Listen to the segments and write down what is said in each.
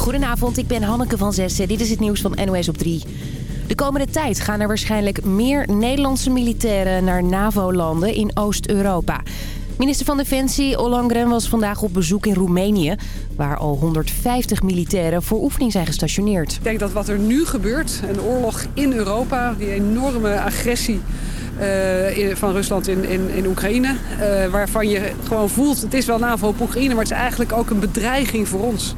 Goedenavond, ik ben Hanneke van Zessen. Dit is het nieuws van NOS op 3. De komende tijd gaan er waarschijnlijk meer Nederlandse militairen naar NAVO-landen in Oost-Europa. Minister van Defensie Ollongren was vandaag op bezoek in Roemenië... waar al 150 militairen voor oefening zijn gestationeerd. Ik denk dat wat er nu gebeurt, een oorlog in Europa... die enorme agressie uh, van Rusland in, in, in Oekraïne... Uh, waarvan je gewoon voelt, het is wel NAVO op Oekraïne... maar het is eigenlijk ook een bedreiging voor ons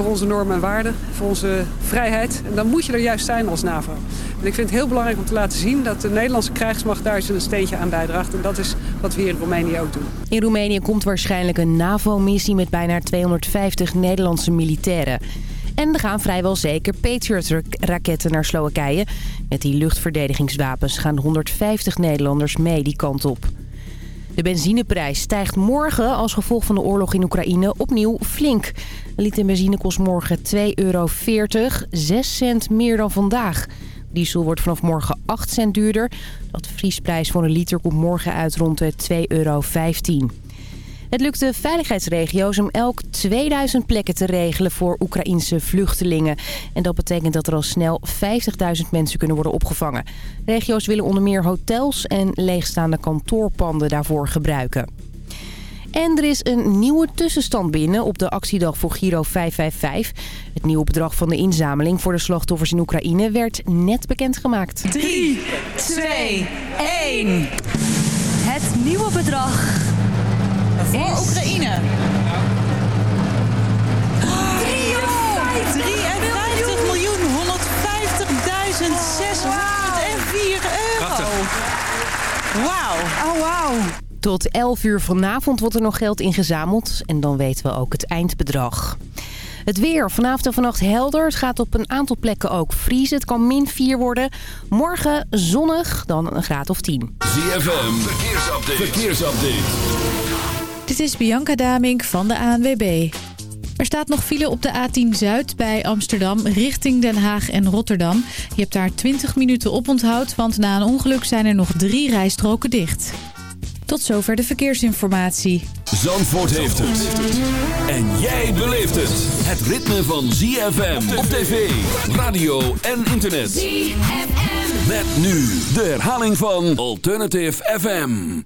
voor onze normen en waarden, voor onze vrijheid. En dan moet je er juist zijn als NAVO. En ik vind het heel belangrijk om te laten zien dat de Nederlandse krijgsmacht daar een steentje aan bijdraagt. En dat is wat we hier in Roemenië ook doen. In Roemenië komt waarschijnlijk een NAVO-missie met bijna 250 Nederlandse militairen. En er gaan vrijwel zeker Patriot-raketten naar Slowakije. Met die luchtverdedigingswapens gaan 150 Nederlanders mee die kant op. De benzineprijs stijgt morgen als gevolg van de oorlog in Oekraïne opnieuw flink. Een liter benzine kost morgen 2,40 euro, 6 cent meer dan vandaag. Diesel wordt vanaf morgen 8 cent duurder. De vriesprijs voor een liter komt morgen uit rond de 2,15 euro. Het lukt de veiligheidsregio's om elk 2000 plekken te regelen voor Oekraïnse vluchtelingen. En dat betekent dat er al snel 50.000 mensen kunnen worden opgevangen. Regio's willen onder meer hotels en leegstaande kantoorpanden daarvoor gebruiken. En er is een nieuwe tussenstand binnen op de actiedag voor Giro 555. Het nieuwe bedrag van de inzameling voor de slachtoffers in Oekraïne werd net bekendgemaakt. 3, 2, 1. Het nieuwe bedrag voor Oekraïne. 53 miljoen 150.604 euro. Wauw. Oh, wauw. Tot 11 uur vanavond wordt er nog geld ingezameld. En dan weten we ook het eindbedrag. Het weer. Vanavond en vannacht helder. Het gaat op een aantal plekken ook vriezen. Het kan min 4 worden. Morgen zonnig, dan een graad of 10. ZFM. Verkeersupdate. Verkeersupdate. Dit is Bianca Damink van de ANWB. Er staat nog file op de A10 Zuid bij Amsterdam richting Den Haag en Rotterdam. Je hebt daar 20 minuten op onthoud, want na een ongeluk zijn er nog drie rijstroken dicht. Tot zover de verkeersinformatie. Zandvoort heeft het. En jij beleeft het. Het ritme van ZFM op tv, radio en internet. ZFM. Met nu de herhaling van Alternative FM.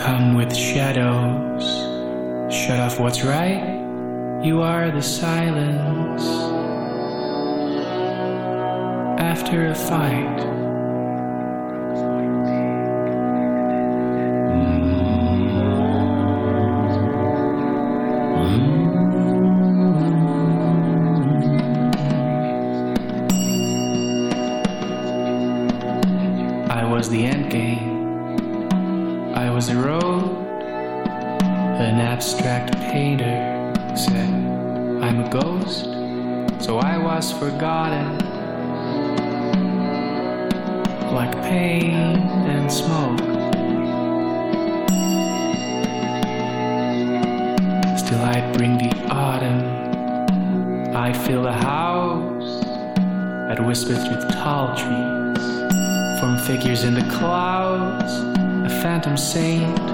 come with shadows. Shut off what's right, you are the silence. After a fight, was forgotten, like pain and smoke. Still, I bring the autumn. I fill a house that whispers through tall trees, from figures in the clouds, a phantom saint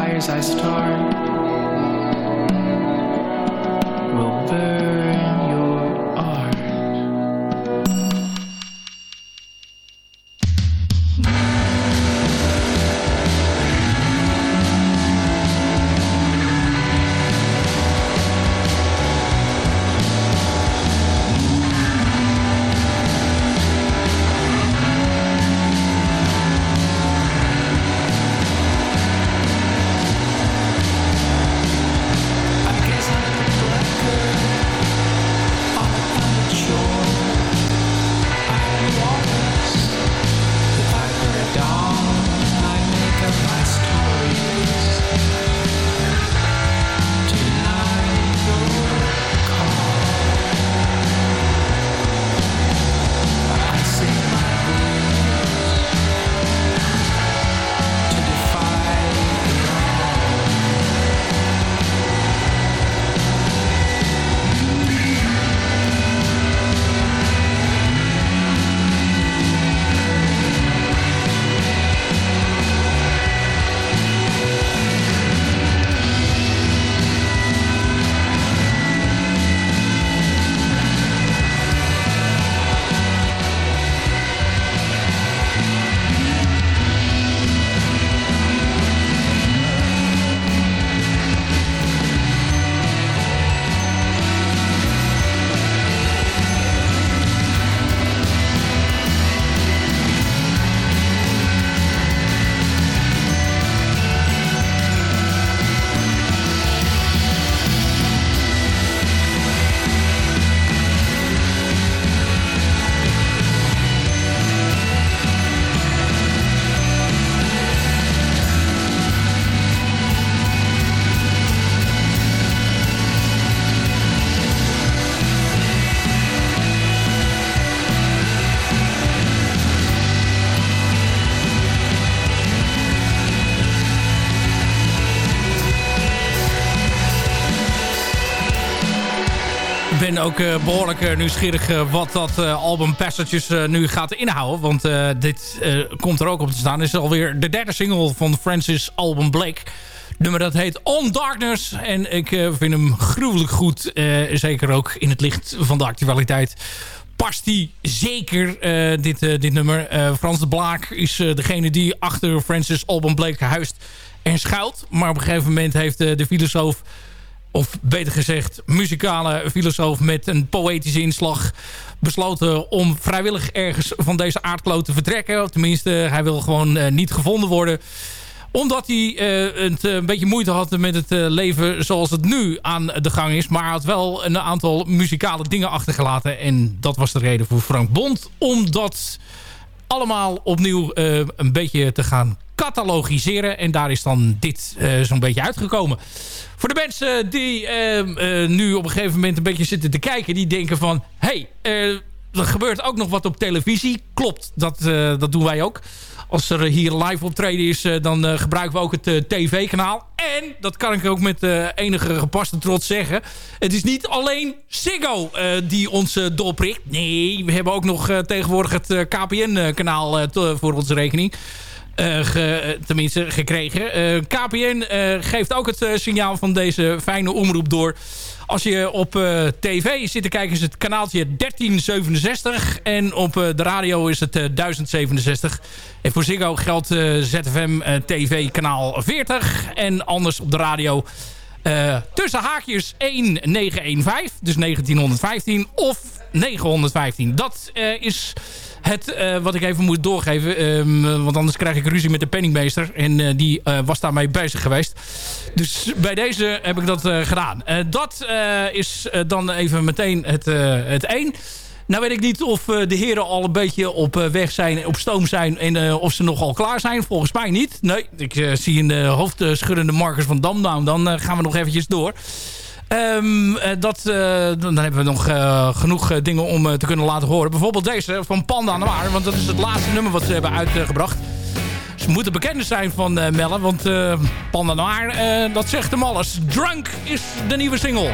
fires I start ook eh, behoorlijk eh, nieuwsgierig eh, wat dat album Passages nu gaat inhouden. Want dit komt er ook op te staan. Dit is alweer de derde single van Francis Album Blake. Nummer dat heet On Darkness. En ik vind hem gruwelijk goed. zeker ook in het licht van de actualiteit past die zeker, dit, dit nummer. Frans de Blaak is degene die achter Francis Alban Blake huist en schuilt. Maar op een gegeven moment heeft de filosoof... of beter gezegd muzikale filosoof met een poëtische inslag... besloten om vrijwillig ergens van deze aardkloot te vertrekken. Tenminste, hij wil gewoon eh, niet gevonden worden omdat hij eh, eh, een beetje moeite had met het leven zoals het nu aan de gang is. Maar had wel een aantal muzikale dingen achtergelaten. En dat was de reden voor Frank Bond. Om dat allemaal opnieuw een beetje te gaan catalogiseren. En daar is dan dit eh, zo'n beetje uitgekomen. Voor de mensen die eh, eh, nu op een gegeven moment een beetje zitten te kijken. Die denken van... Hey, eh, er gebeurt ook nog wat op televisie. Klopt, dat, dat doen wij ook. Als er hier live optreden is, dan gebruiken we ook het tv-kanaal. En, dat kan ik ook met enige gepaste trots zeggen... het is niet alleen Ziggo die ons doorprikt. Nee, we hebben ook nog tegenwoordig het KPN-kanaal voor onze rekening. Eh, tenminste gekregen. Eh, KPN eh, geeft ook het signaal van deze fijne omroep door. Als je op tv zit te kijken is het kanaaltje 1367. En op de radio is het eh, 1067. En voor Ziggo geldt ZFM TV kanaal 40. En anders op de radio tussen haakjes 1915. Dus 1915 of 915. Dat eh, is het eh, wat ik even moet doorgeven. Ehm, want anders krijg ik ruzie met de penningmeester. En eh, die was daarmee bezig geweest. Dus bij deze heb ik dat gedaan. Dat is dan even meteen het, het één. Nou weet ik niet of de heren al een beetje op weg zijn, op stoom zijn... en of ze nogal klaar zijn. Volgens mij niet. Nee, ik zie de hoofdschuddende Marcus van Dam. Nou, dan gaan we nog eventjes door. Um, dat, eh, dan hebben we nog eh, genoeg dingen om te kunnen laten horen. Bijvoorbeeld deze van Panda Noir. Want dat is het laatste nummer wat ze hebben uitgebracht. Ze moeten bekend zijn van Melle. Want Panda Noir dat zegt hem alles. Drunk is de nieuwe single.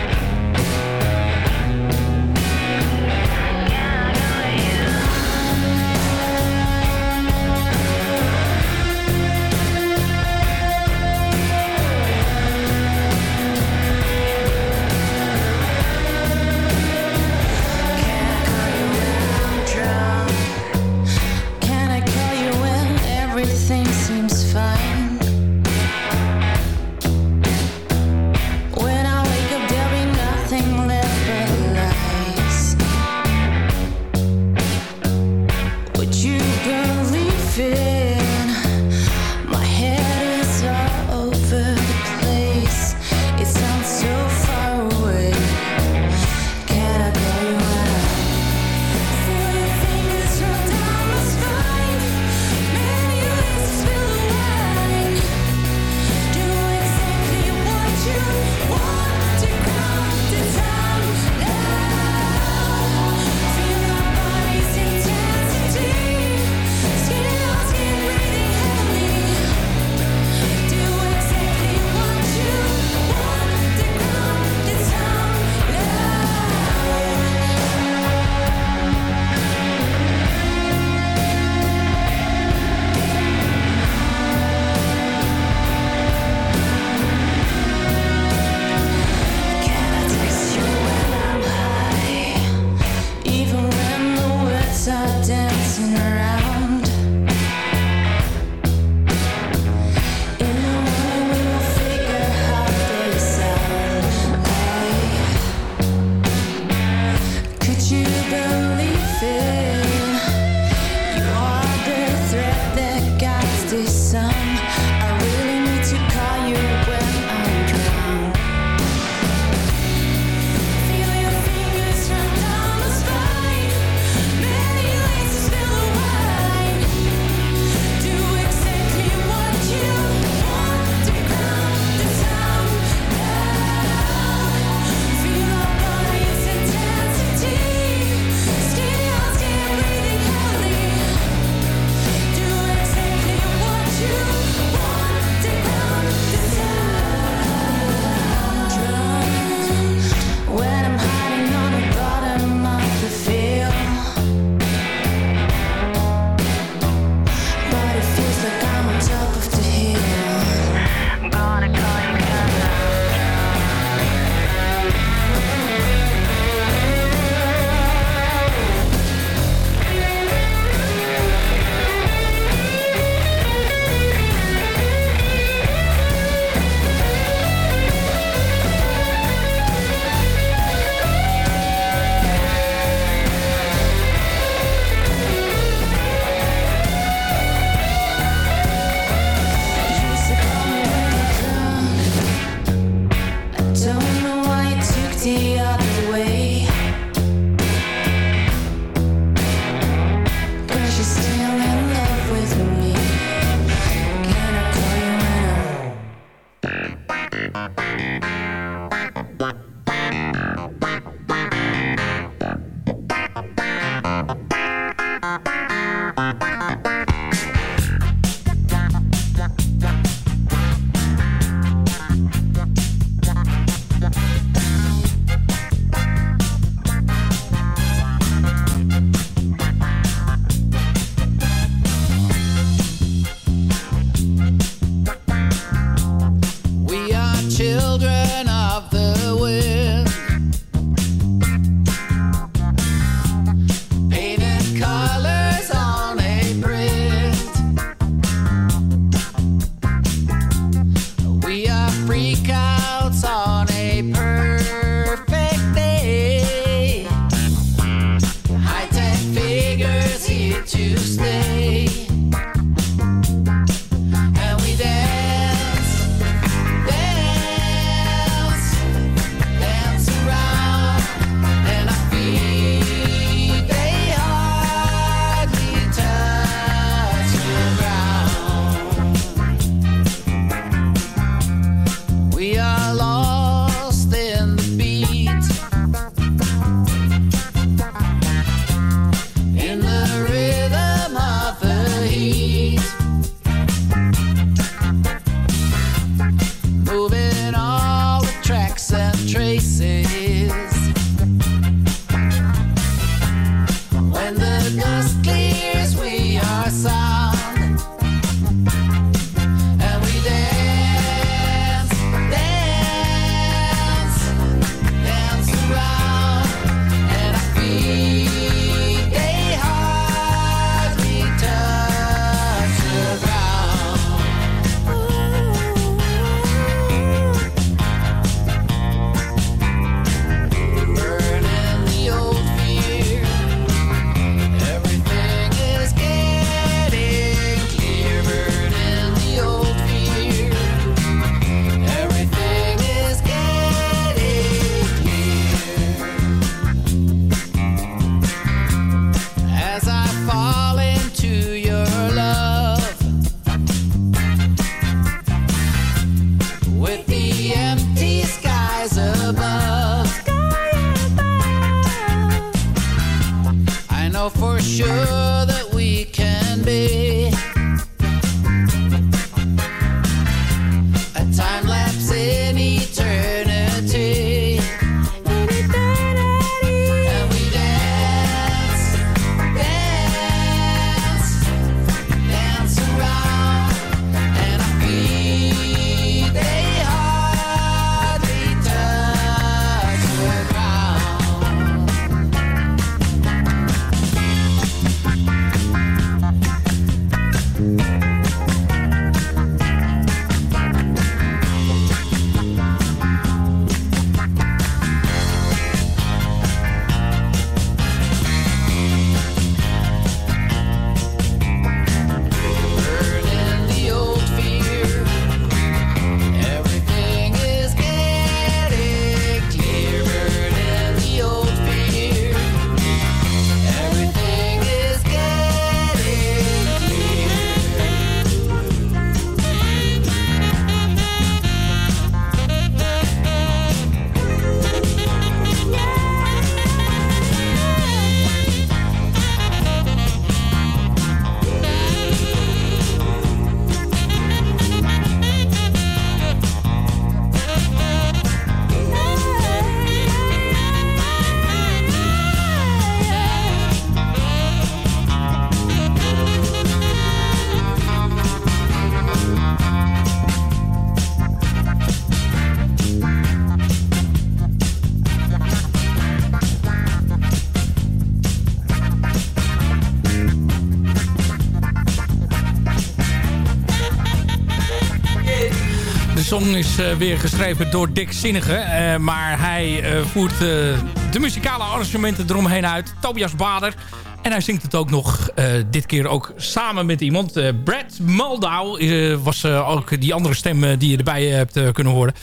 Is eh, weer geschreven door Dick Zinnige. eh, maar hij eh, voert de muzikale arrangementen eromheen uit. Tobias Bader. En hij zingt het ook nog, dit keer ook samen met iemand. Eh, Brad Moldau eh, was eh, ook die andere stem eh, die je erbij hebt eh, kunnen horen.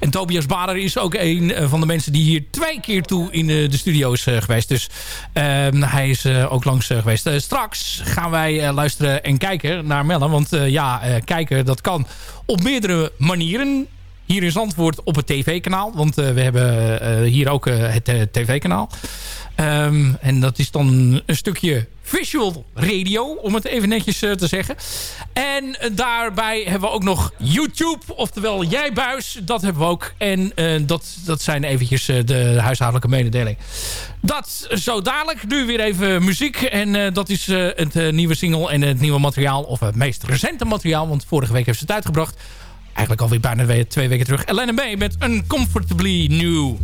En Tobias Bader is ook een eh, van de mensen die hier twee keer toe in eh, de studio is eh, geweest. Dus ehm, hij is eh, ook langs eh, geweest. Eh, straks gaan wij eh, luisteren en kijken naar Mellen. Want eh, ja, eh, kijken dat kan op meerdere manieren hier in Zandvoort op het tv-kanaal. Want eh, we hebben eh, hier ook eh, het eh, tv-kanaal. Ehm, en dat is dan een stukje visual radio, om het even netjes eh, te zeggen. En eh, daarbij hebben we ook nog YouTube, oftewel Jij Buis. Dat hebben we ook. En eh, dat, dat zijn eventjes de huishoudelijke mededeling. Dat zo dadelijk. Nu weer even muziek. En dat is het nieuwe single en het nieuwe materiaal. Of het meest recente materiaal. Want vorige week heeft ze het uitgebracht. Eigenlijk alweer bijna we- twee weken terug. Ellen B met Uncomfortably New.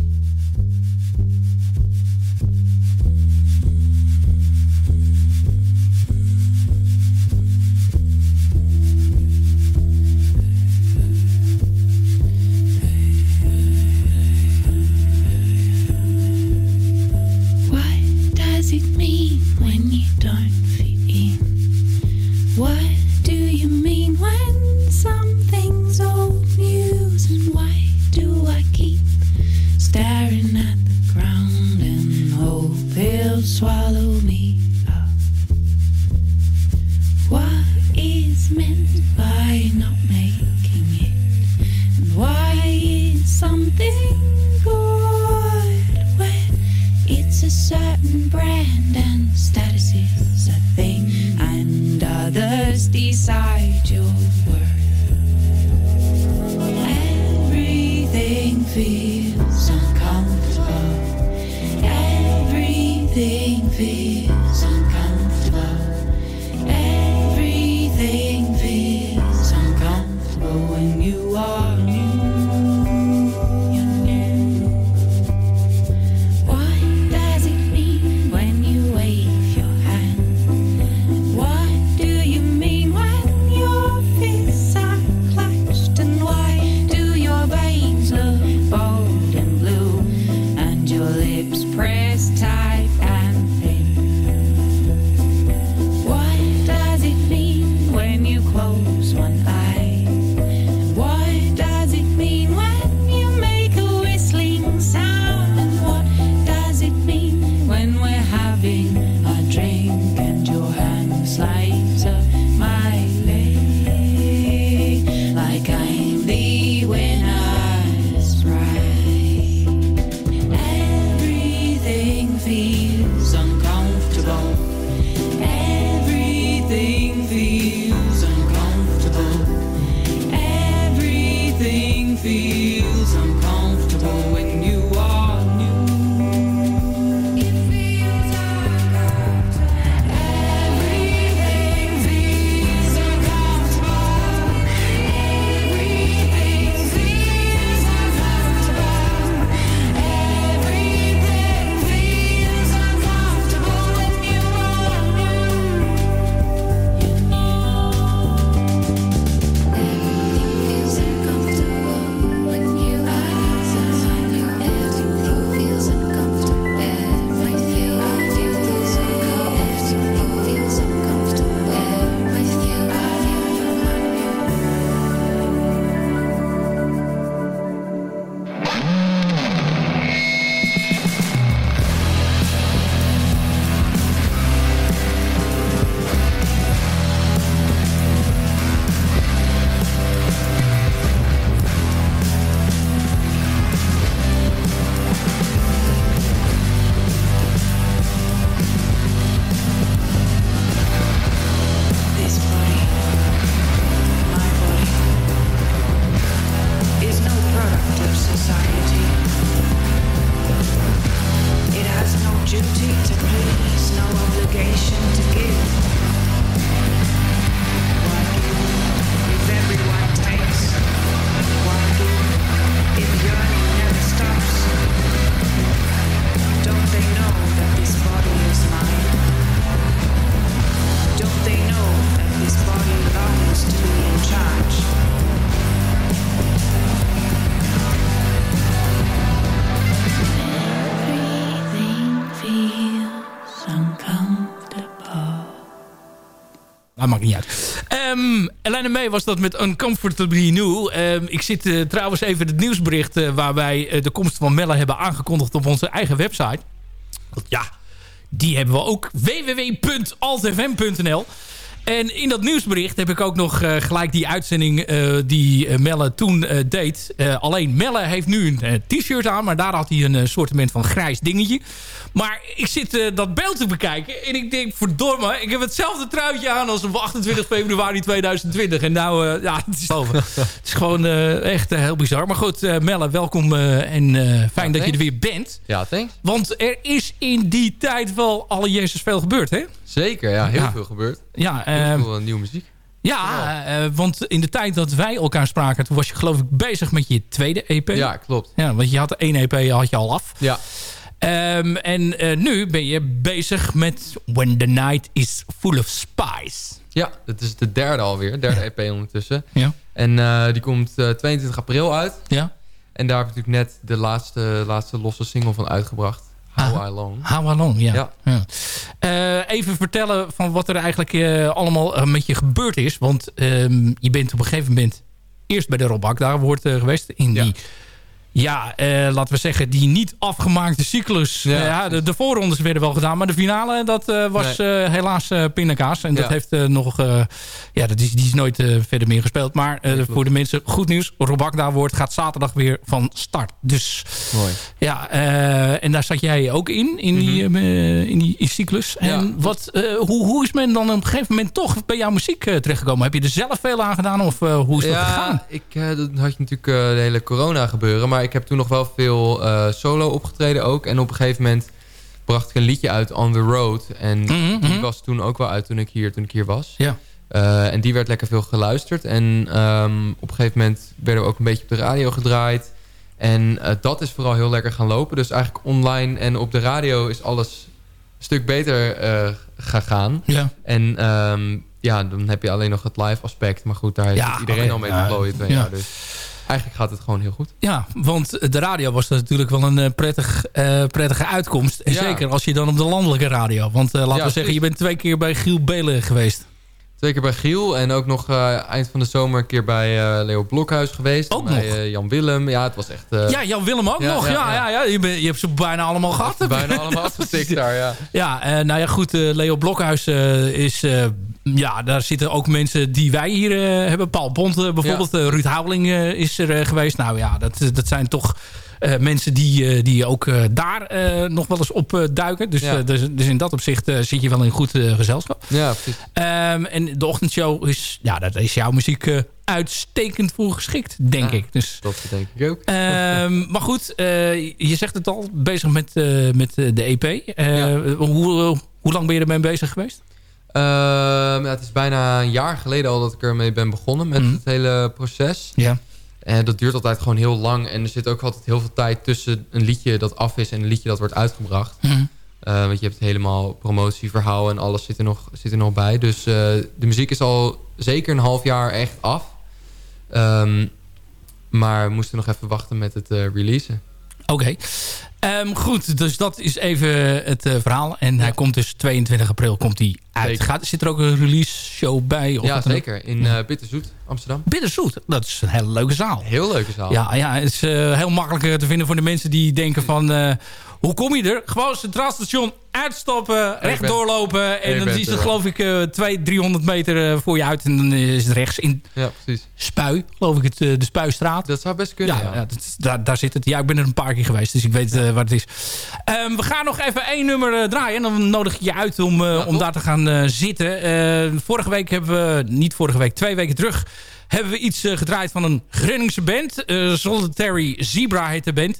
Does it mean when you don't fit in? What do you mean when something's old news? And why do I keep staring at the ground and hope it'll swallow me up? What is meant by not making it? And why is something it's a certain brand and status is a thing, and others decide your worth. Everything feels uncomfortable. Everything feels uncomfortable. Everything feels uncomfortable when you are. Maakt niet uit. Ehm Elena May was dat met Uncomfortably New. Ehm, ik zit eh, trouwens even het nieuwsbericht... eh, waarbij eh, de komst van Melle hebben aangekondigd op onze eigen website. Want ja, die hebben we ook. www.altfm.nl en in dat nieuwsbericht heb ik ook nog eh, gelijk die uitzending eh, die eh, Melle toen deed. Alleen Melle heeft nu een t-shirt aan, maar daar had hij een soortement van grijs dingetje. Maar ik zit dat beeld te bekijken en ik denk, verdomme, ik heb hetzelfde truitje aan als op 28 februari 2020. En nou, ja, het is, het is gewoon echt heel bizar. Maar goed, Melle, welkom en fijn dat je er weer bent. Ja, thanks. Want er is in die tijd wel alle Jezus veel gebeurd, hè? Zeker, ja, heel Ja. veel gebeurd. Ja, Heel veel eh, nieuwe muziek. ja, eh, want in de tijd dat wij elkaar spraken... toen was je geloof ik bezig met je tweede EP. Ja, klopt. Ja, want je had één EP had je al af. Ja, Ehm, en eh, nu ben je bezig met When the Night is Full of Spice. ja, het is de derde alweer, derde EP ondertussen. Ja. En eh, die komt eh, 22 april uit. Ja. En daar heb ik natuurlijk net de laatste, laatste losse single van uitgebracht. How. I Long. How long, ja. Ja. Ja. Eh, even vertellen van wat er eigenlijk eh, allemaal eh, met je gebeurd is. Want ehm, je bent op een gegeven moment eerst bij de Rob daar wordt geweest. In Ja. die, ja, eh, laten we zeggen, die niet afgemaakte cyclus. Ja, Ja, ja, de, de voorrondes werden wel gedaan. Maar de finale, dat eh, was eh, helaas eh pindakaas. En dat heeft eh, nog... eh, ja, dat is, die is nooit eh, verder meer gespeeld. Maar eh, voor de mensen, goed nieuws. Rob daar wordt gaat zaterdag weer van start. Dus Mooi. ja, eh, en daar zat jij ook in, in die, eh, in die cyclus. En Mhm. Wat, eh, hoe, hoe is men dan op een gegeven moment toch bij jouw muziek eh, terechtgekomen? Heb je er zelf veel aan gedaan of eh, hoe is dat gegaan? Ja, ik, eh, dat had je natuurlijk eh, de hele corona gebeuren. Maar ik heb toen nog wel veel eh, solo opgetreden ook. En op een gegeven moment bracht ik een liedje uit, On The Road. En Mhm, die mhm. was toen ook wel uit toen ik hier, toen ik hier was. Ja. Eh, en die werd lekker veel geluisterd. En ehm, op een gegeven moment werden we ook een beetje op de radio gedraaid. En eh, dat is vooral heel lekker gaan lopen. Dus eigenlijk online en op de radio is alles een stuk beter eh gegaan. Ja. En ehm, ja, dan heb je alleen nog het live aspect. Maar goed, daar heeft Ja, iedereen al mee Ja, twee ja. jaar. Dus eigenlijk gaat het gewoon heel goed. ja, want de radio was natuurlijk wel een eh, prettig, eh, prettige uitkomst. En Ja. zeker als je dan op de landelijke radio. Want eh, laten Ja, we zeggen, je bent twee keer bij Giel Belen geweest. Twee keer bij Giel en ook nog eh, eind van de zomer een keer bij eh, Leo Blokhuis geweest. Ook bij, nog? eh, Jan Willem. Ja, het was echt... ja, Jan Willem ook ja, nog. Ja, ja, ja. Je, je hebt ze bijna allemaal gehad. Bijna allemaal afgetikt daar, ja. Ja, nou ja, goed. Leo Blokhuis is... ja, daar zitten ook mensen die wij hier hebben. Paul Bont bijvoorbeeld. Ruud Houweling is er geweest. Nou ja, dat, dat zijn toch mensen die, eh, die ook eh, daar eh, nog wel eens op eh, duiken. Dus, Ja. eh, dus, dus in dat opzicht eh, zit je wel in goed eh, gezelschap. Ja, precies. Ehm, en de ochtendshow is... Ja, daar is jouw muziek eh, uitstekend voor geschikt, denk Ja. ik. Dus... Dat denk ik ook. Ehm, maar goed, eh, je zegt het al, bezig met, eh, met eh, de EP. Eh, Ja. hoe, hoe lang ben je ermee bezig geweest? Ehm, ja, het is bijna een jaar geleden al dat ik ermee ben begonnen met Mhm. het hele proces. Ja. En dat duurt altijd gewoon heel lang. En er zit ook altijd heel veel tijd tussen een liedje dat af is en een liedje dat wordt uitgebracht. Mhm. Eh, want je hebt helemaal promotieverhaal en alles zit er nog, zit er nog bij. Dus eh, de muziek is al zeker een half jaar echt af. Ehm, maar we moesten nog even wachten met het eh, releasen. Oké. Ehm, goed, dus dat is even het eh, verhaal. En hij komt dus 22 april komt hij uit. Gaat, zit er ook een release show bij? Of ja, zeker. In eh Bitterzoet, Amsterdam. Bitterzoet, dat is een hele leuke zaal. Heel leuke zaal. Ja, ja, het is eh, heel makkelijk te vinden voor de mensen die denken van... hoe kom je er? Gewoon Centraal Station uitstappen, recht doorlopen... en dan is het geloof ik eh 200, 300 meter eh, voor je uit... en dan is het rechts in Ja, precies. Spui, geloof ik, het, eh, de Spuistraat. Dat zou best kunnen, Ja, ja. ja, dat is- daar, daar zit het. Ja, ik ben er een paar keer geweest, dus ik weet eh, waar het is. Ehm, we gaan nog even één nummer draaien. En dan nodig ik je uit om, om daar te gaan zitten. Vorige week hebben we, niet vorige week, twee weken terug... hebben we iets eh, gedraaid van een Groningse band. Eh, Solitary Zebra heet de band.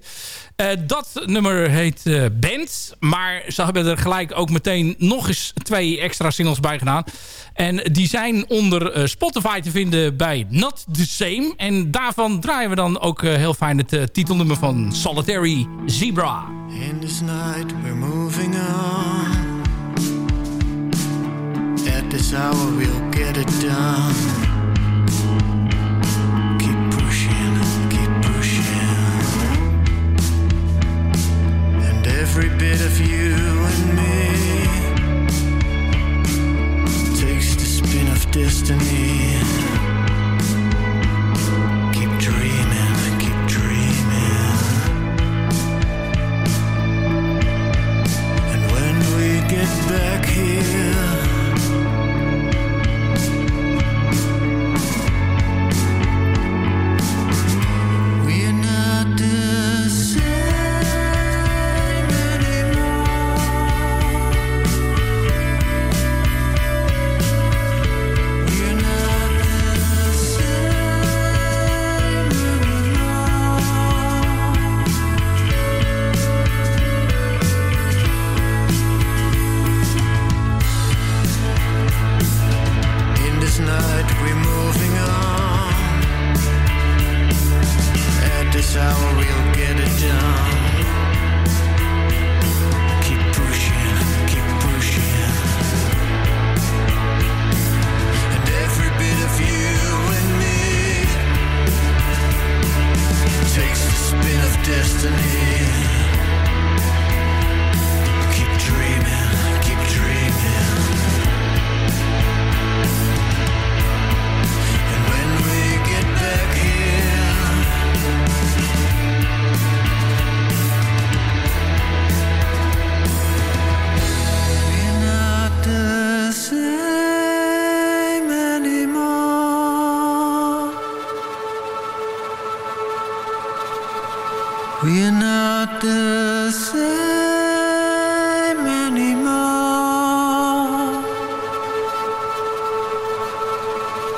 Eh, dat nummer heet Band. Maar ze hebben er gelijk ook meteen nog eens twee extra singles bij gedaan. En die zijn onder Spotify te vinden bij Not The Same. En daarvan draaien we dan ook heel fijn het titelnummer van Solitary Zebra. In this night we're moving on. At this hour we'll get it done. Every bit of you and me takes the spin of destiny.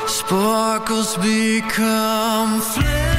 Sparkles become flames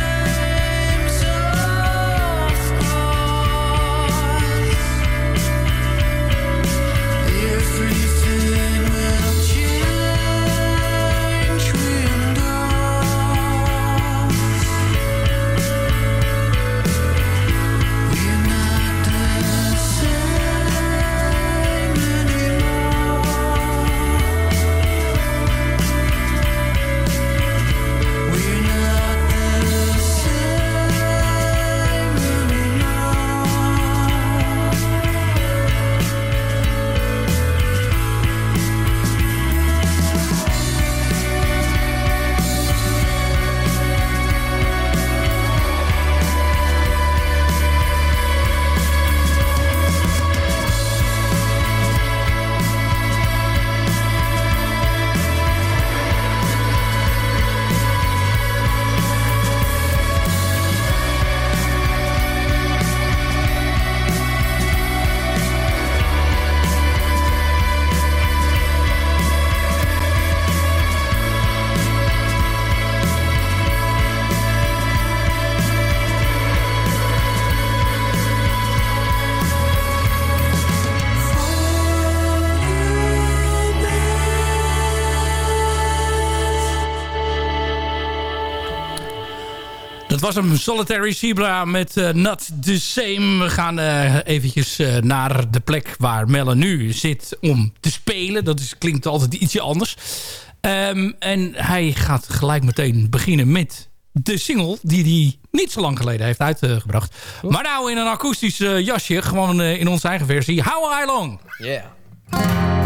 was hem, Solitary Zebra met eh, Not The Same. We gaan eh, eventjes eh, naar de plek waar Melle nu zit om te spelen. Dat is, klinkt altijd ietsje anders. Ehm, en hij gaat gelijk meteen beginnen met de single die hij niet zo lang geleden heeft uitgebracht. Maar nou in een akoestisch jasje, gewoon in onze eigen versie. How I Long. Yeah.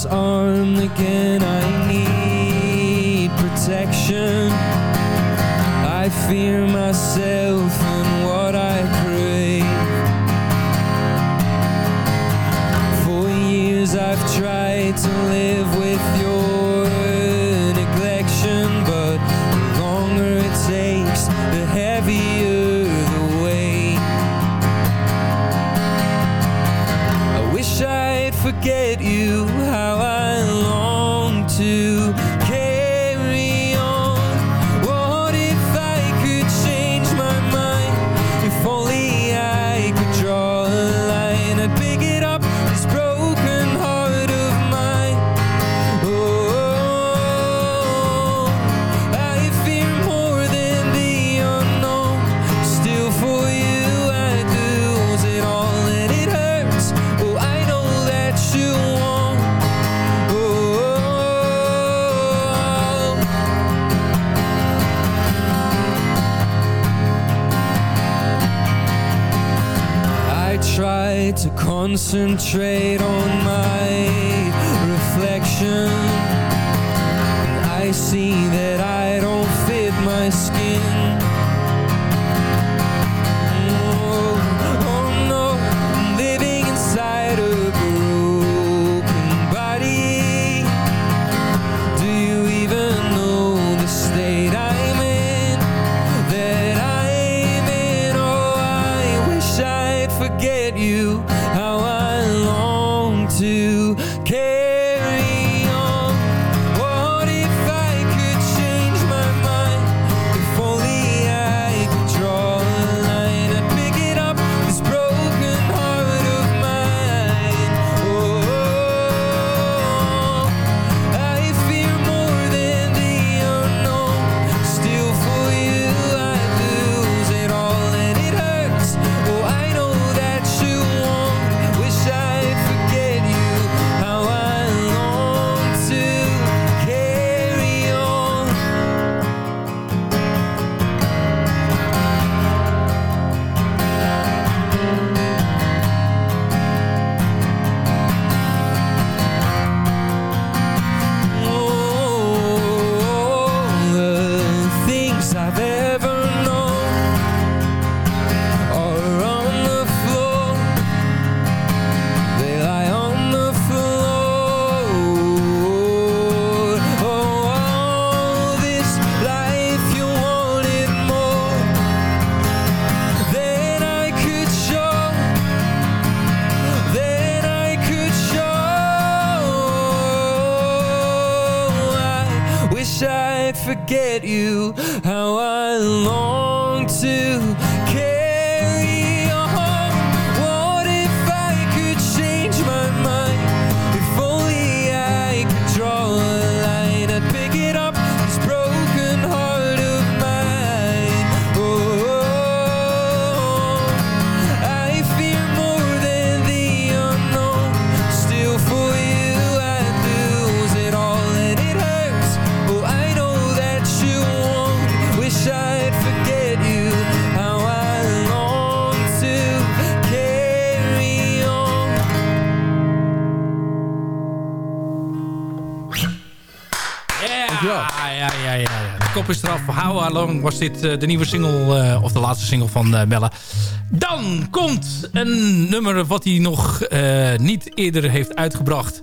Is again. I need protection. I fear myself concentrate on my reflection. I see that I don't fit my skin. kop is eraf. How Long was dit eh, de nieuwe single, eh, of de laatste single van eh, Bella. Dan komt een nummer wat hij nog niet eerder heeft uitgebracht.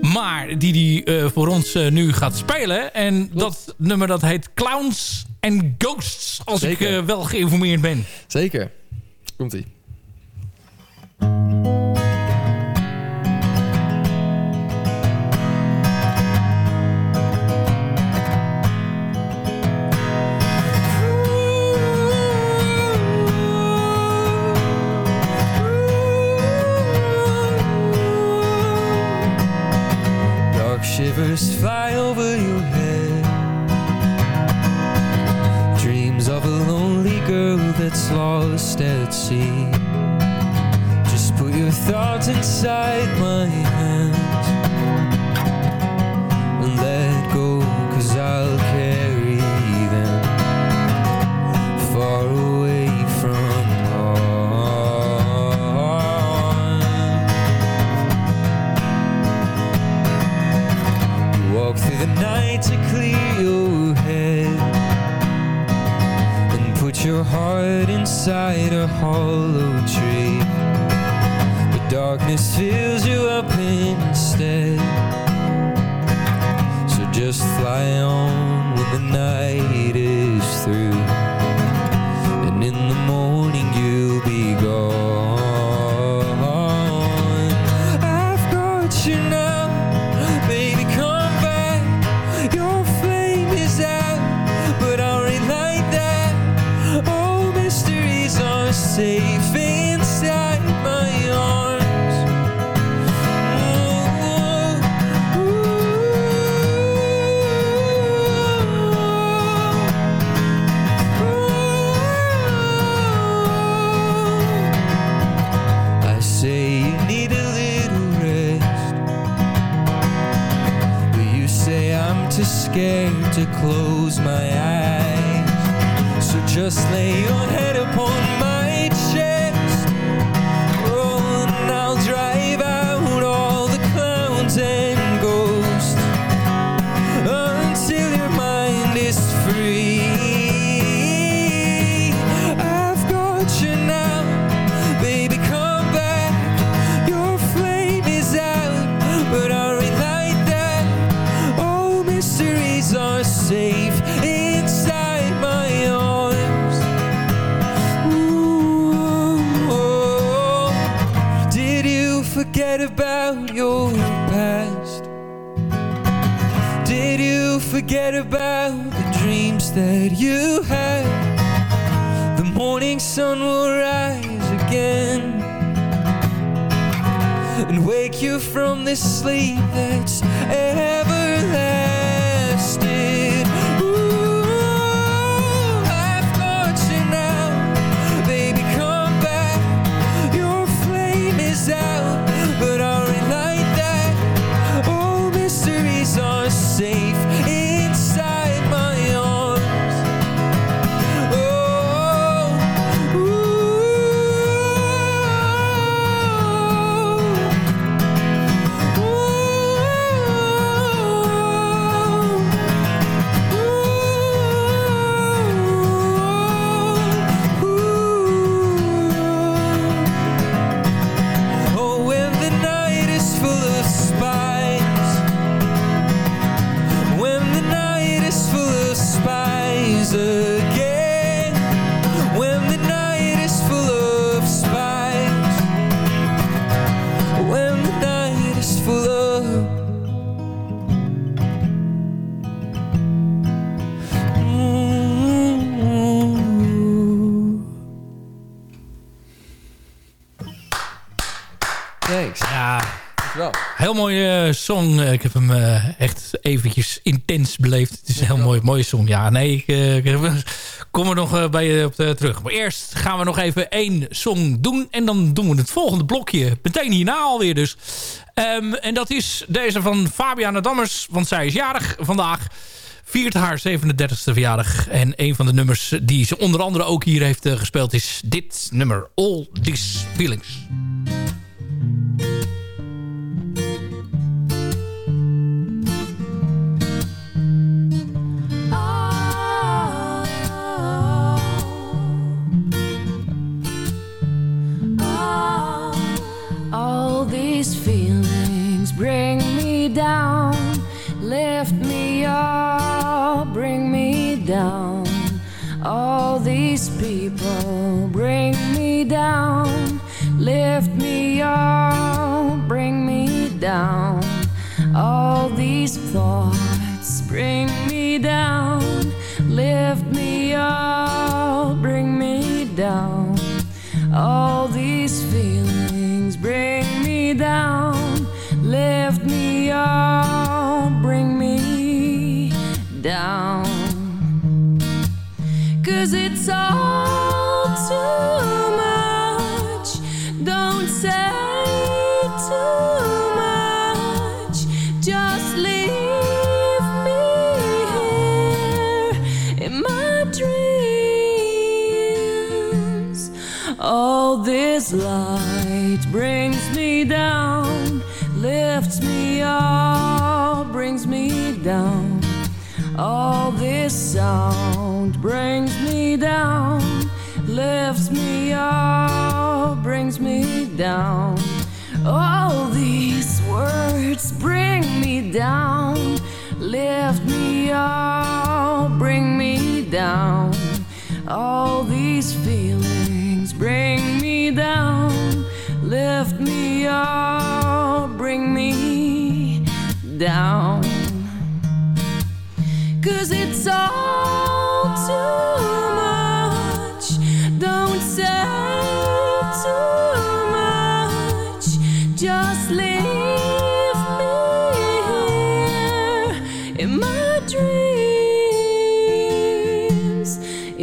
Maar die hij voor ons nu gaat spelen. En dat nummer dat heet Clowns and Ghosts. Als ik wel geïnformeerd ben. Zeker. Komt-ie. just fly over your head. Dreams of a lonely girl that's lost at sea. Just put your thoughts inside my hand the night to clear your head and put your heart inside a hollow tree. The darkness fills you up instead. So just fly on when the night is through. just lay your head upon that you had. The morning sun will rise again and wake you from this sleep that's everlasting. Heel mooie eh, song. Eh, Ik heb hem eh, echt eventjes intens beleefd. Het is een heel mooi, mooie song. Ja, nee, ik, kom er nog bij je op de, terug. Maar eerst gaan we nog even één song doen. En dan doen we het volgende blokje meteen hierna alweer dus. Ehm, en dat is deze van Fabiana Dammers. Want zij is jarig vandaag. Viert haar 37e verjaardag. En een van de nummers die ze onder andere ook hier heeft gespeeld... is dit nummer, All These Feelings.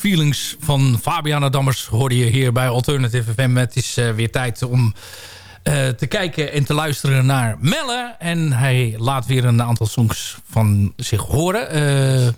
Feelings van Fabiana Dammers hoorde je hier bij Alternative FM. Het is eh, weer tijd om eh, te kijken en te luisteren naar Melle. En hij laat weer een aantal songs van zich horen. Eh,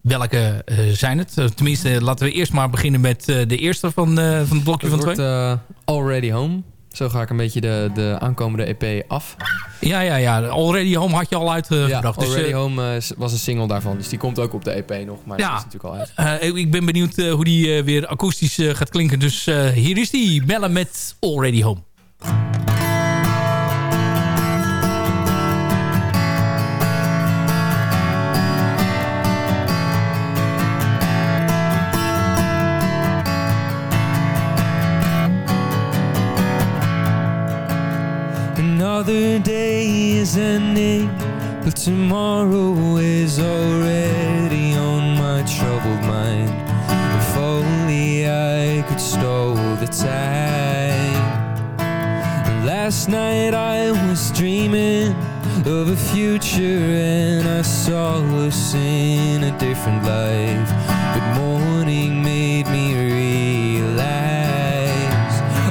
welke zijn het? Tenminste, laten we eerst maar beginnen met de eerste van, van het blokje Het van wordt twee. Already Home. Zo ga ik een beetje de, de aankomende EP af. Ja, ja, ja. Already Home had je al uitgebracht. dus, Already eh, Home eh, was een single daarvan. Dus die komt ook op de EP nog. Maar Ja. dat is natuurlijk al uit. eh, ik ben benieuwd hoe die weer akoestisch gaat klinken. Dus hier is die. Melle met Already Home. Another day is ending, but tomorrow is already on my troubled mind. If only I could stall the time. Last night I was dreaming of a future and I saw us in a different life. But morning made me realize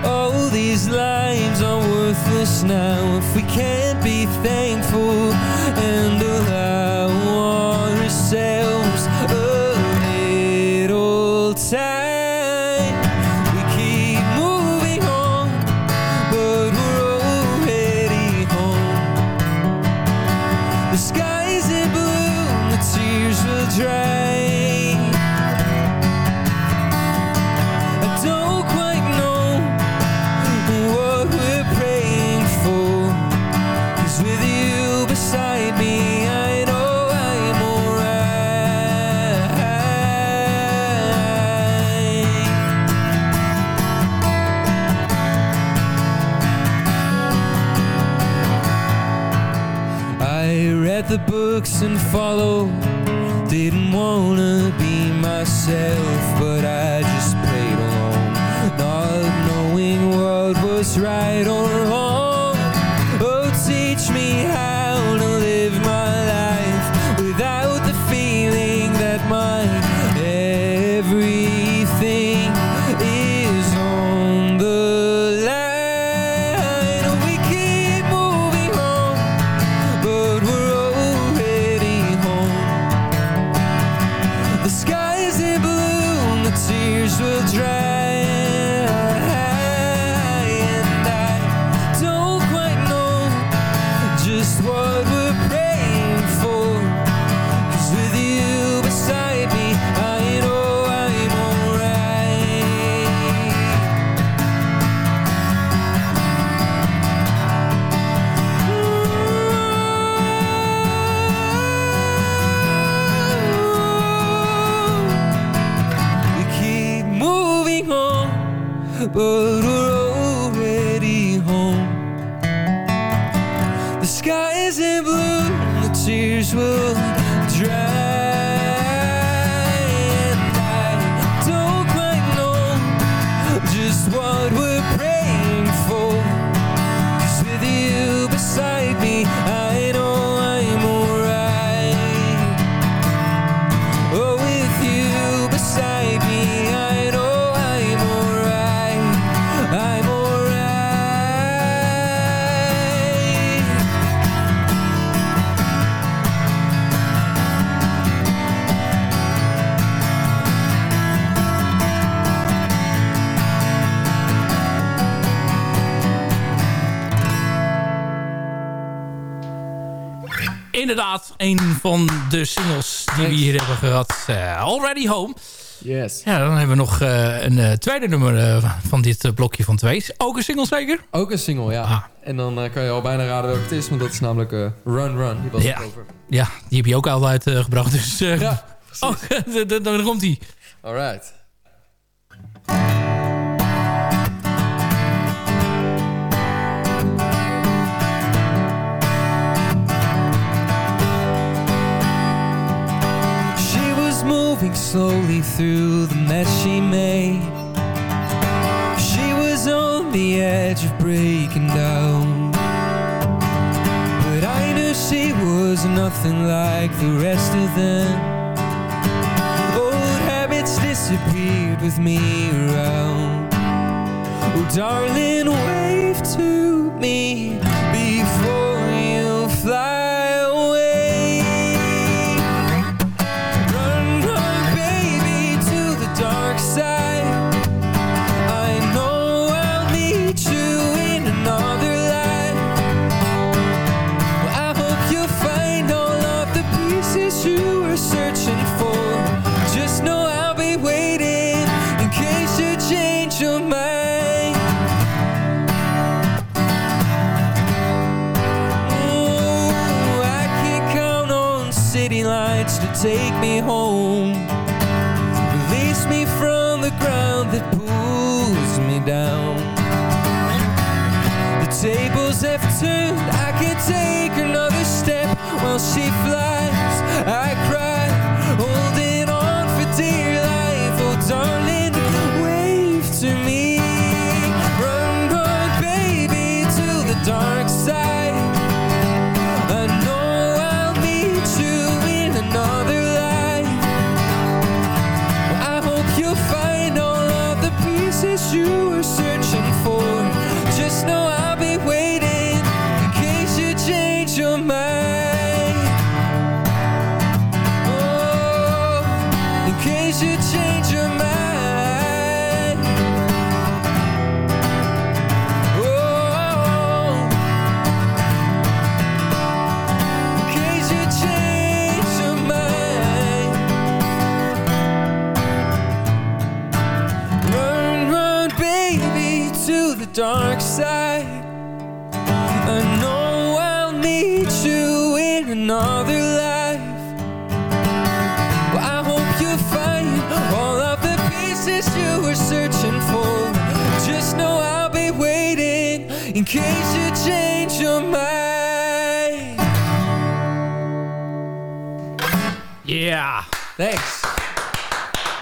all these lives are worthless now we can't be thankful and followed. Inderdaad, een van de singles die we hier hebben gehad. eh, Already Home. Yes. Ja, dan hebben we nog eh, een eh, tweede nummer van dit blokje van twee. Ook een single zeker? Ook een single, ja. Ah. En dan kan je al bijna raden welke het is, want dat is namelijk Run Run. Die was Ja. over. Ja, die heb je ook al uitgebracht. dus Ja, oh, dan komt hij. Alright. She moving slowly through the mess she made. She was on the edge of breaking down. But I knew she was nothing like the rest of them. Old habits disappeared with me around. Oh, darling, wave to me city lights to take me home. Release me from the ground that pulls me down. The tables have turned, I can't take another step while she flies.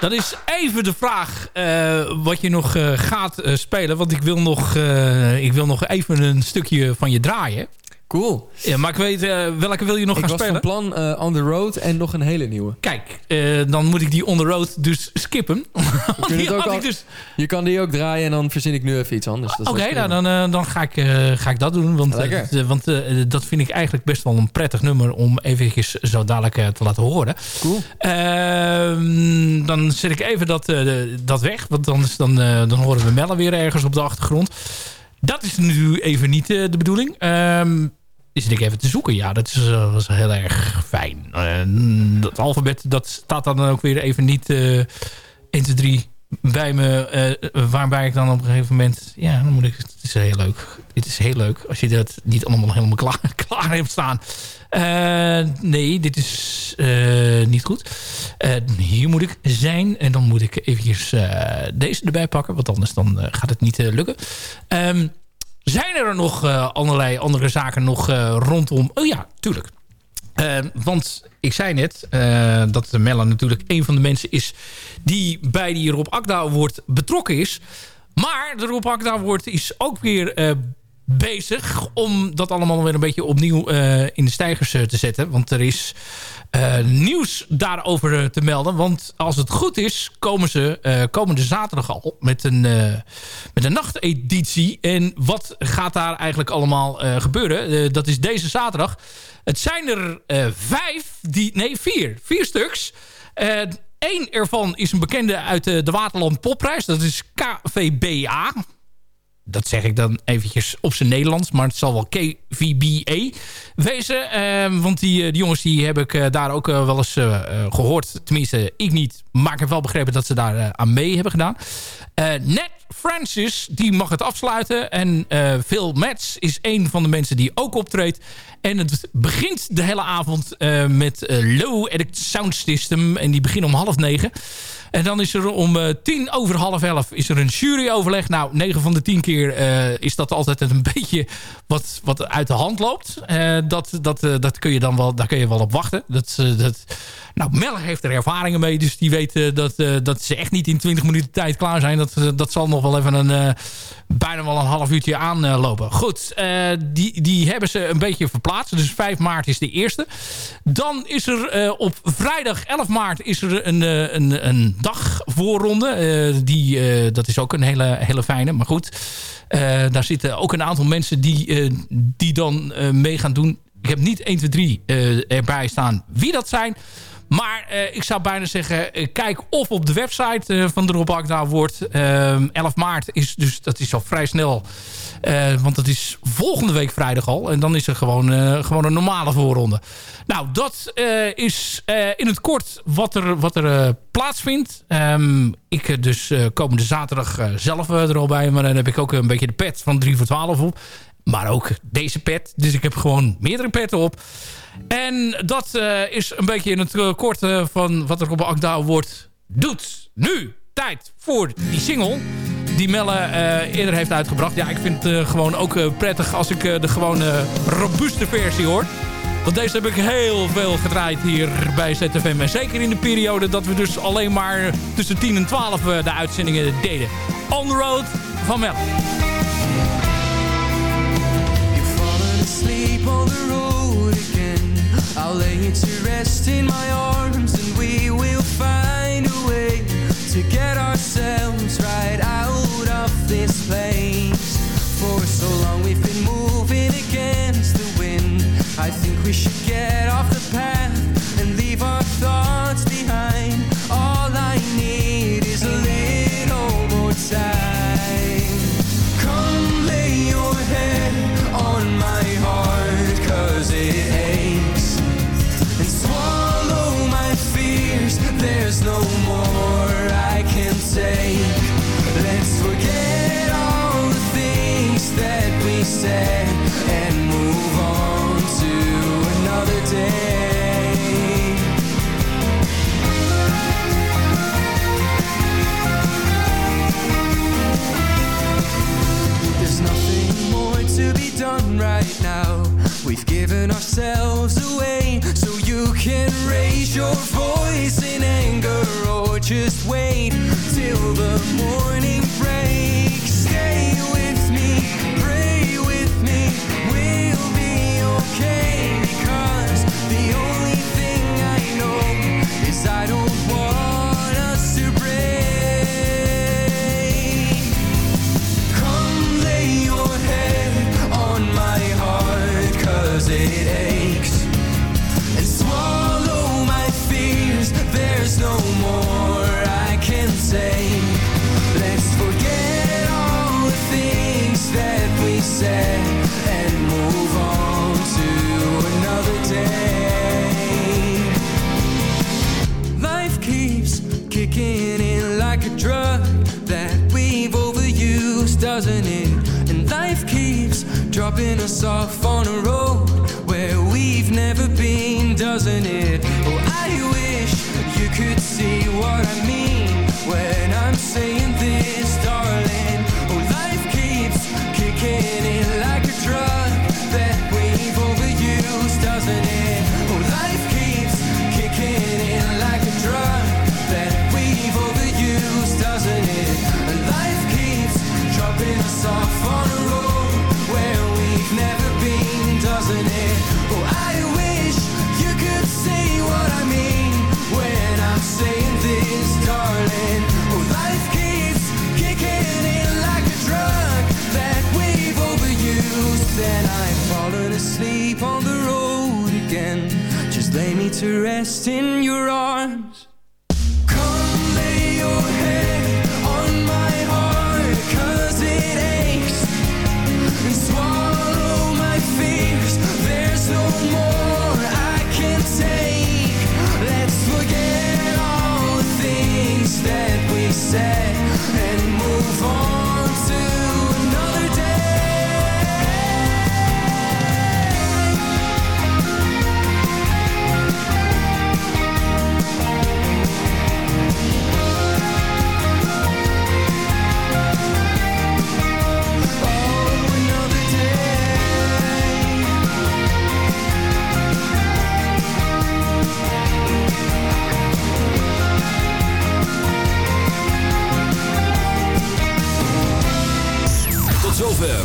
Dat is even de vraag eh, wat je nog eh, gaat eh, spelen. Want ik wil, nog, ik wil nog even een stukje van je draaien. Cool. Ja, maar ik weet, eh, welke wil je nog Ik gaan was spelen? van plan eh, On The Road en nog een hele nieuwe. Kijk, eh, dan moet ik die on the road dus skippen. Het ook al- ik dus... Je kan die ook draaien en dan verzin ik nu even iets anders. Dat Oké, nou, dan, dan ga, ik, ga ik dat doen. Want, eh, Lekker. d- want dat vind ik eigenlijk best wel een prettig nummer... om eventjes zo dadelijk te laten horen. Cool. Ehm, dan zet ik even dat, dat weg. Want anders dan, dan horen we Melle weer ergens op de achtergrond. Dat is nu even niet de bedoeling. Is ik even te zoeken. Ja, dat is, eh, was heel erg fijn. Eh, dat alfabet dat staat dan ook weer even niet eh 1, 2, 3 bij me. eh, waarbij ik dan op een gegeven moment... Ja, dan moet ik... Het is heel leuk. Dit is heel leuk. Als je dat niet allemaal helemaal klaar, klaar hebt staan. Eh, nee, dit is eh, niet goed. Eh, hier moet ik zijn. En dan moet ik eventjes eh, deze erbij pakken. Want anders dan, eh, gaat het niet eh, lukken. Ehm, zijn er nog eh, allerlei andere zaken nog eh, rondom... Oh ja, tuurlijk. Eh, want ik zei net eh, dat Mella natuurlijk een van de mensen is... die bij die Rob Akda wordt betrokken is. Maar de Rob Akda wordt is ook weer bezig... om dat allemaal weer een beetje opnieuw eh, in de stijgers eh, te zetten. Want er is eh, nieuws daarover te melden. Want als het goed is, komen ze komende zaterdag al met een, met een nachteditie. En wat gaat daar eigenlijk allemaal gebeuren? Dat is deze zaterdag. Het zijn er vijf, die, nee vier, vier stuks. Eén ervan is een bekende uit de Waterland Popprijs. Dat is KVBA. Dat zeg ik dan eventjes op zijn Nederlands. Maar het zal wel KVBA wezen. Eh, want die, die jongens die heb ik daar ook wel eens gehoord. Tenminste, ik niet. Maar ik heb wel begrepen dat ze daar aan mee hebben gedaan. Ned Francis, die mag het afsluiten. En Phil Metz is een van de mensen die ook optreedt. En het begint de hele avond met Low Edit Sound System. En die beginnen om half negen. En dan is er om uh, tien over half elf is er een juryoverleg. Nou, negen van de tien keer uh, is dat altijd een beetje wat, wat uit de hand loopt. Uh, dat, dat, dat kun je dan wel, daar kun je wel op wachten. Dat, dat, nou, Melle heeft er ervaringen mee. Dus die weet dat, dat ze echt niet in 20 minuten tijd klaar zijn. Dat, dat zal nog wel even een, bijna wel een half uurtje aanlopen. Goed, die, die hebben ze een beetje verplaatst. Dus 5 maart is de eerste. Dan is er op vrijdag 11 maart is er een, een, een dagvoorronde. Uh, die, uh, dat is ook een hele, hele fijne. Maar goed, uh, daar zitten ook een aantal mensen die, die dan mee gaan doen. Ik heb niet 1, 2, 3 erbij staan wie dat zijn. Maar ik zou bijna zeggen, kijk of op de website van de Rob wordt. 11 maart is dus, dat is al vrij snel. Want dat is volgende week vrijdag al. En dan is er gewoon, gewoon een normale voorronde. Nou, dat is in het kort wat er, wat er plaatsvindt. Um, ik dus komende zaterdag zelf er al bij. Maar dan heb ik ook een beetje de pet van 3 voor 12 op. Maar ook deze pet. Dus ik heb gewoon meerdere petten op. En dat is een beetje in het kort van wat er op Akda wordt doet. Nu, voor die single die Melle eerder heeft uitgebracht. Ja, ik vind het gewoon ook prettig als ik de gewone robuuste versie hoor. Want deze heb ik heel veel gedraaid hier bij ZFM. En zeker in de periode dat we dus alleen maar tussen 10 en 12 de uitzendingen deden. On the Road van Melle. I'll lay you to rest in my arms And we will To get ourselves right out of this place. For so long we've been moving against the wind. I think we should get off the given ourselves away So you can raise your voice in anger Or just wait till the morning us off on a road where we've never been, doesn't it? To rest in your arms.